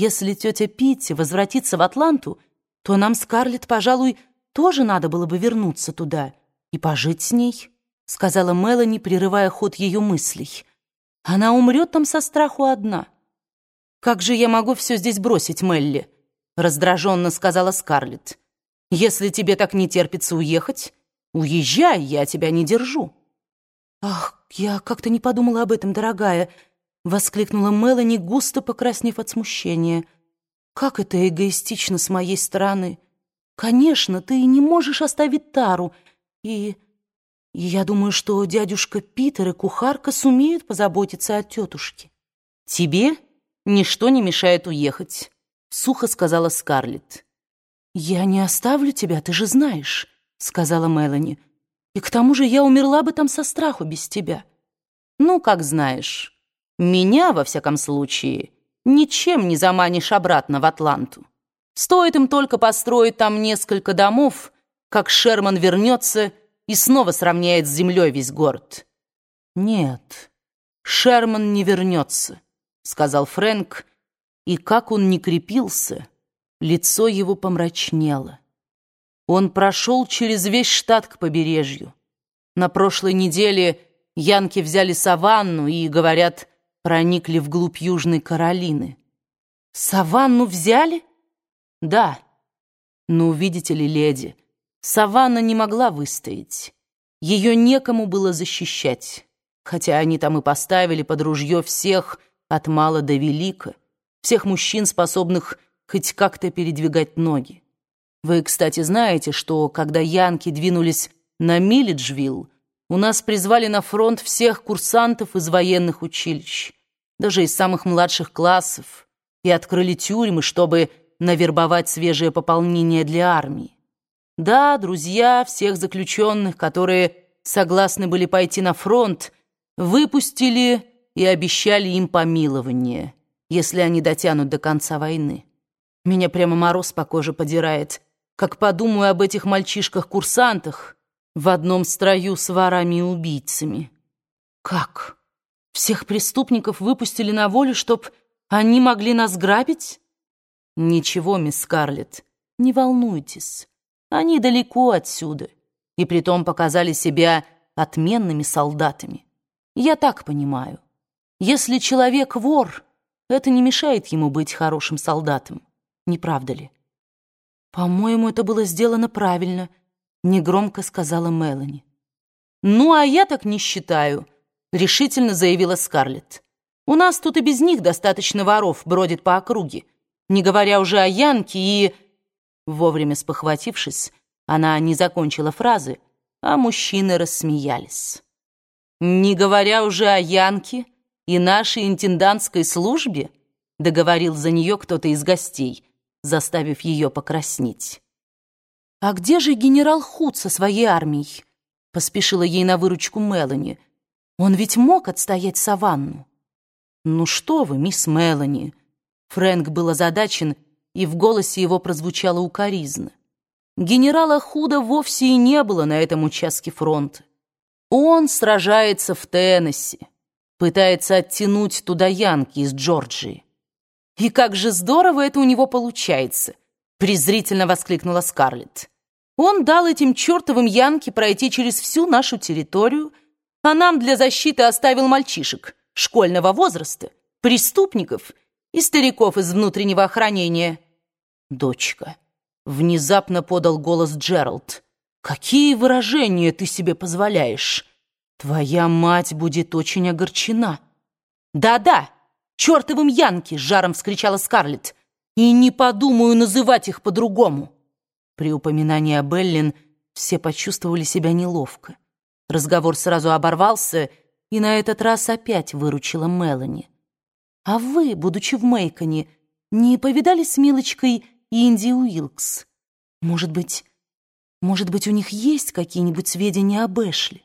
Если тетя Питти возвратится в Атланту, то нам, Скарлетт, пожалуй, тоже надо было бы вернуться туда и пожить с ней», — сказала Мелани, прерывая ход ее мыслей. «Она умрет там со страху одна». «Как же я могу все здесь бросить, Мелли?» — раздраженно сказала Скарлетт. «Если тебе так не терпится уехать, уезжай, я тебя не держу». «Ах, я как-то не подумала об этом, дорогая», — воскликнула Мелани, густо покраснев от смущения. «Как это эгоистично с моей стороны! Конечно, ты не можешь оставить Тару, и... и я думаю, что дядюшка Питер и кухарка сумеют позаботиться о тетушке». «Тебе ничто не мешает уехать», — сухо сказала Скарлетт. «Я не оставлю тебя, ты же знаешь», — сказала Мелани. «И к тому же я умерла бы там со страху без тебя». «Ну, как знаешь». Меня, во всяком случае, ничем не заманишь обратно в Атланту. Стоит им только построить там несколько домов, как Шерман вернется и снова сравняет с землей весь город. «Нет, Шерман не вернется», — сказал Фрэнк, и как он не крепился, лицо его помрачнело. Он прошел через весь штат к побережью. На прошлой неделе янки взяли саванну и, говорят, проникли вглубь Южной Каролины. Саванну взяли? Да. Но, видите ли, леди, саванна не могла выстоять. Ее некому было защищать, хотя они там и поставили под ружье всех от мала до велика, всех мужчин, способных хоть как-то передвигать ноги. Вы, кстати, знаете, что когда янки двинулись на Милледжвилл, у нас призвали на фронт всех курсантов из военных училищ, даже из самых младших классов, и открыли тюрьмы, чтобы навербовать свежее пополнение для армии. Да, друзья всех заключенных, которые согласны были пойти на фронт, выпустили и обещали им помилование, если они дотянут до конца войны. Меня прямо мороз по коже подирает, как подумаю об этих мальчишках-курсантах, в одном строю с ворами и убийцами. Как? Всех преступников выпустили на волю, чтоб они могли нас грабить? Ничего, мисс Скарлетт, не волнуйтесь. Они далеко отсюда, и притом показали себя отменными солдатами. Я так понимаю. Если человек вор, это не мешает ему быть хорошим солдатом. Не правда ли? По-моему, это было сделано правильно, негромко сказала Мелани. «Ну, а я так не считаю», — решительно заявила Скарлетт. «У нас тут и без них достаточно воров бродит по округе, не говоря уже о Янке и...» Вовремя спохватившись, она не закончила фразы, а мужчины рассмеялись. «Не говоря уже о Янке и нашей интендантской службе», договорил за нее кто-то из гостей, заставив ее покраснеть. «А где же генерал Худ со своей армией?» — поспешила ей на выручку Мелани. «Он ведь мог отстоять саванну». «Ну что вы, мисс Мелани!» Фрэнк был озадачен, и в голосе его прозвучало укоризна. Генерала Худа вовсе и не было на этом участке фронта. Он сражается в Теннесси, пытается оттянуть туда янки из Джорджии. «И как же здорово это у него получается!» Презрительно воскликнула Скарлетт. Он дал этим чертовым Янке пройти через всю нашу территорию, а нам для защиты оставил мальчишек школьного возраста, преступников и стариков из внутреннего охранения. Дочка, внезапно подал голос Джеральд. Какие выражения ты себе позволяешь? Твоя мать будет очень огорчена. Да-да, чертовым Янки, жаром вскричала Скарлетт и не подумаю называть их по-другому». При упоминании о Беллин все почувствовали себя неловко. Разговор сразу оборвался, и на этот раз опять выручила Мелани. «А вы, будучи в Мейконе, не повидались с Милочкой Инди Уилкс? Может быть, может быть, у них есть какие-нибудь сведения об Эшли?»